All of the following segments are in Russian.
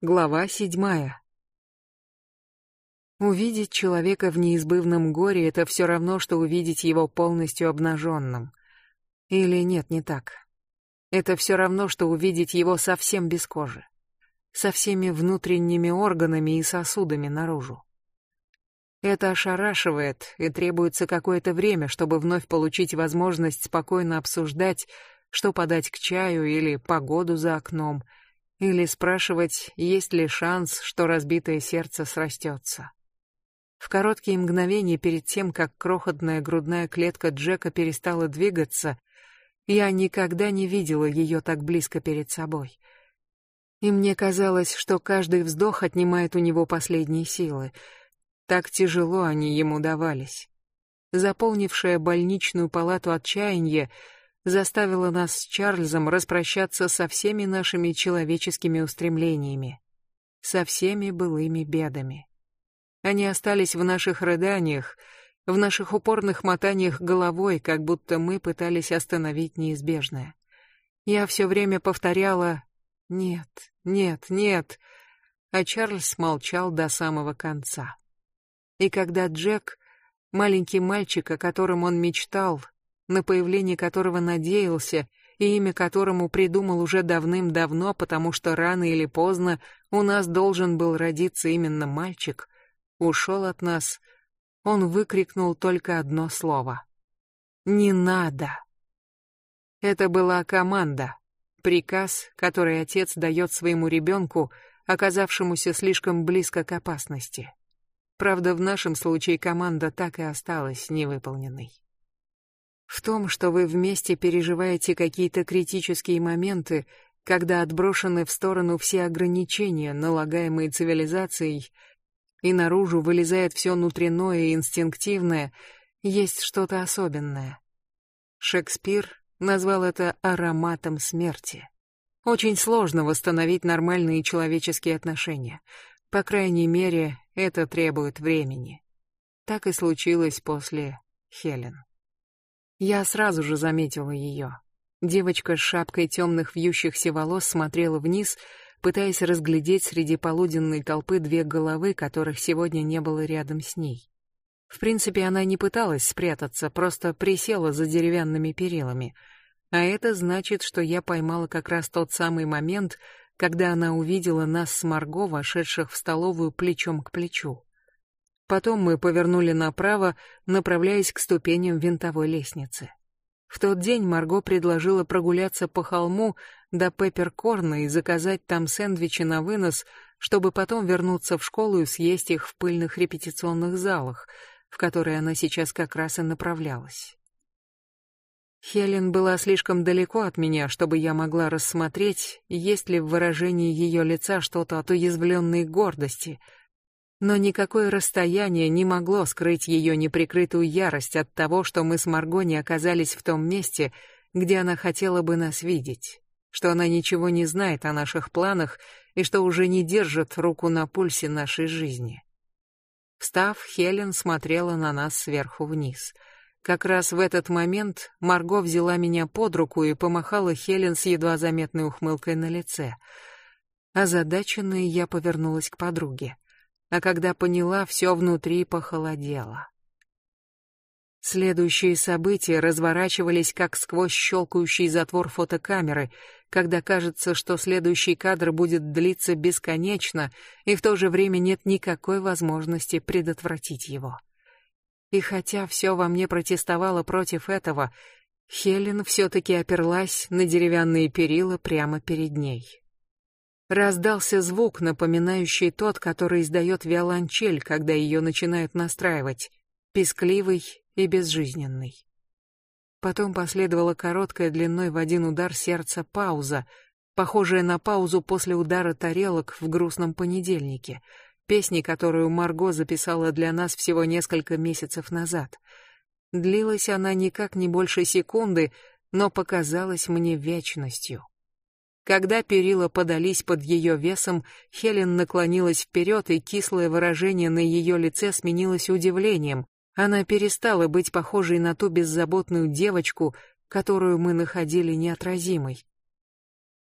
Глава седьмая. Увидеть человека в неизбывном горе — это все равно, что увидеть его полностью обнаженным. Или нет, не так. Это все равно, что увидеть его совсем без кожи. Со всеми внутренними органами и сосудами наружу. Это ошарашивает, и требуется какое-то время, чтобы вновь получить возможность спокойно обсуждать, что подать к чаю или погоду за окном — или спрашивать, есть ли шанс, что разбитое сердце срастется. В короткие мгновения перед тем, как крохотная грудная клетка Джека перестала двигаться, я никогда не видела ее так близко перед собой. И мне казалось, что каждый вздох отнимает у него последние силы. Так тяжело они ему давались. Заполнившая больничную палату отчаяние заставила нас с Чарльзом распрощаться со всеми нашими человеческими устремлениями, со всеми былыми бедами. Они остались в наших рыданиях, в наших упорных мотаниях головой, как будто мы пытались остановить неизбежное. Я все время повторяла «нет, нет, нет», а Чарльз молчал до самого конца. И когда Джек, маленький мальчик, о котором он мечтал, на появление которого надеялся и имя которому придумал уже давным-давно, потому что рано или поздно у нас должен был родиться именно мальчик, ушел от нас, он выкрикнул только одно слово. «Не надо!» Это была команда, приказ, который отец дает своему ребенку, оказавшемуся слишком близко к опасности. Правда, в нашем случае команда так и осталась невыполненной. В том, что вы вместе переживаете какие-то критические моменты, когда отброшены в сторону все ограничения, налагаемые цивилизацией, и наружу вылезает все внутреннее и инстинктивное, есть что-то особенное. Шекспир назвал это ароматом смерти. Очень сложно восстановить нормальные человеческие отношения. По крайней мере, это требует времени. Так и случилось после Хелен. Я сразу же заметила ее. Девочка с шапкой темных вьющихся волос смотрела вниз, пытаясь разглядеть среди полуденной толпы две головы, которых сегодня не было рядом с ней. В принципе, она не пыталась спрятаться, просто присела за деревянными перилами. А это значит, что я поймала как раз тот самый момент, когда она увидела нас с Марго, вошедших в столовую плечом к плечу. Потом мы повернули направо, направляясь к ступеням винтовой лестницы. В тот день Марго предложила прогуляться по холму до Пепперкорна и заказать там сэндвичи на вынос, чтобы потом вернуться в школу и съесть их в пыльных репетиционных залах, в которые она сейчас как раз и направлялась. Хелен была слишком далеко от меня, чтобы я могла рассмотреть, есть ли в выражении ее лица что-то от уязвленной гордости — но никакое расстояние не могло скрыть ее неприкрытую ярость от того, что мы с Марго не оказались в том месте, где она хотела бы нас видеть, что она ничего не знает о наших планах и что уже не держит руку на пульсе нашей жизни. Встав, Хелен смотрела на нас сверху вниз. Как раз в этот момент Марго взяла меня под руку и помахала Хелен с едва заметной ухмылкой на лице. Озадаченная я повернулась к подруге а когда поняла, все внутри похолодело. Следующие события разворачивались как сквозь щелкающий затвор фотокамеры, когда кажется, что следующий кадр будет длиться бесконечно, и в то же время нет никакой возможности предотвратить его. И хотя все во мне протестовало против этого, Хелен все-таки оперлась на деревянные перила прямо перед ней. Раздался звук, напоминающий тот, который издает виолончель, когда ее начинают настраивать, пескливый и безжизненный. Потом последовала короткая длиной в один удар сердца пауза, похожая на паузу после удара тарелок в грустном понедельнике, песни, которую Марго записала для нас всего несколько месяцев назад. Длилась она никак не больше секунды, но показалась мне вечностью. Когда перила подались под ее весом, Хелен наклонилась вперед, и кислое выражение на ее лице сменилось удивлением. Она перестала быть похожей на ту беззаботную девочку, которую мы находили неотразимой.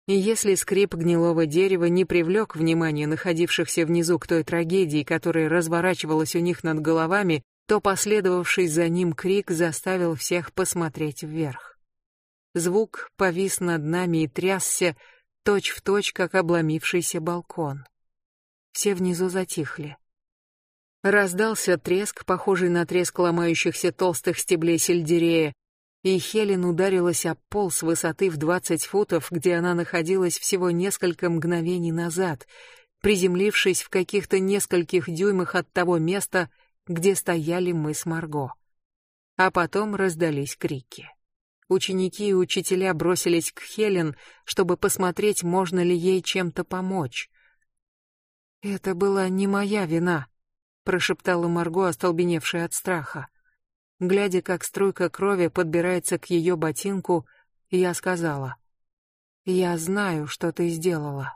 И если скрип гнилого дерева не привлек внимания находившихся внизу к той трагедии, которая разворачивалась у них над головами, то последовавший за ним крик заставил всех посмотреть вверх. Звук повис над нами и трясся, точь-в-точь, точь, как обломившийся балкон. Все внизу затихли. Раздался треск, похожий на треск ломающихся толстых стеблей сельдерея, и Хелен ударилась об пол с высоты в двадцать футов, где она находилась всего несколько мгновений назад, приземлившись в каких-то нескольких дюймах от того места, где стояли мы с Марго. А потом раздались крики. Ученики и учителя бросились к Хелен, чтобы посмотреть, можно ли ей чем-то помочь. «Это была не моя вина», — прошептала Марго, остолбеневшая от страха. Глядя, как струйка крови подбирается к ее ботинку, я сказала, «Я знаю, что ты сделала».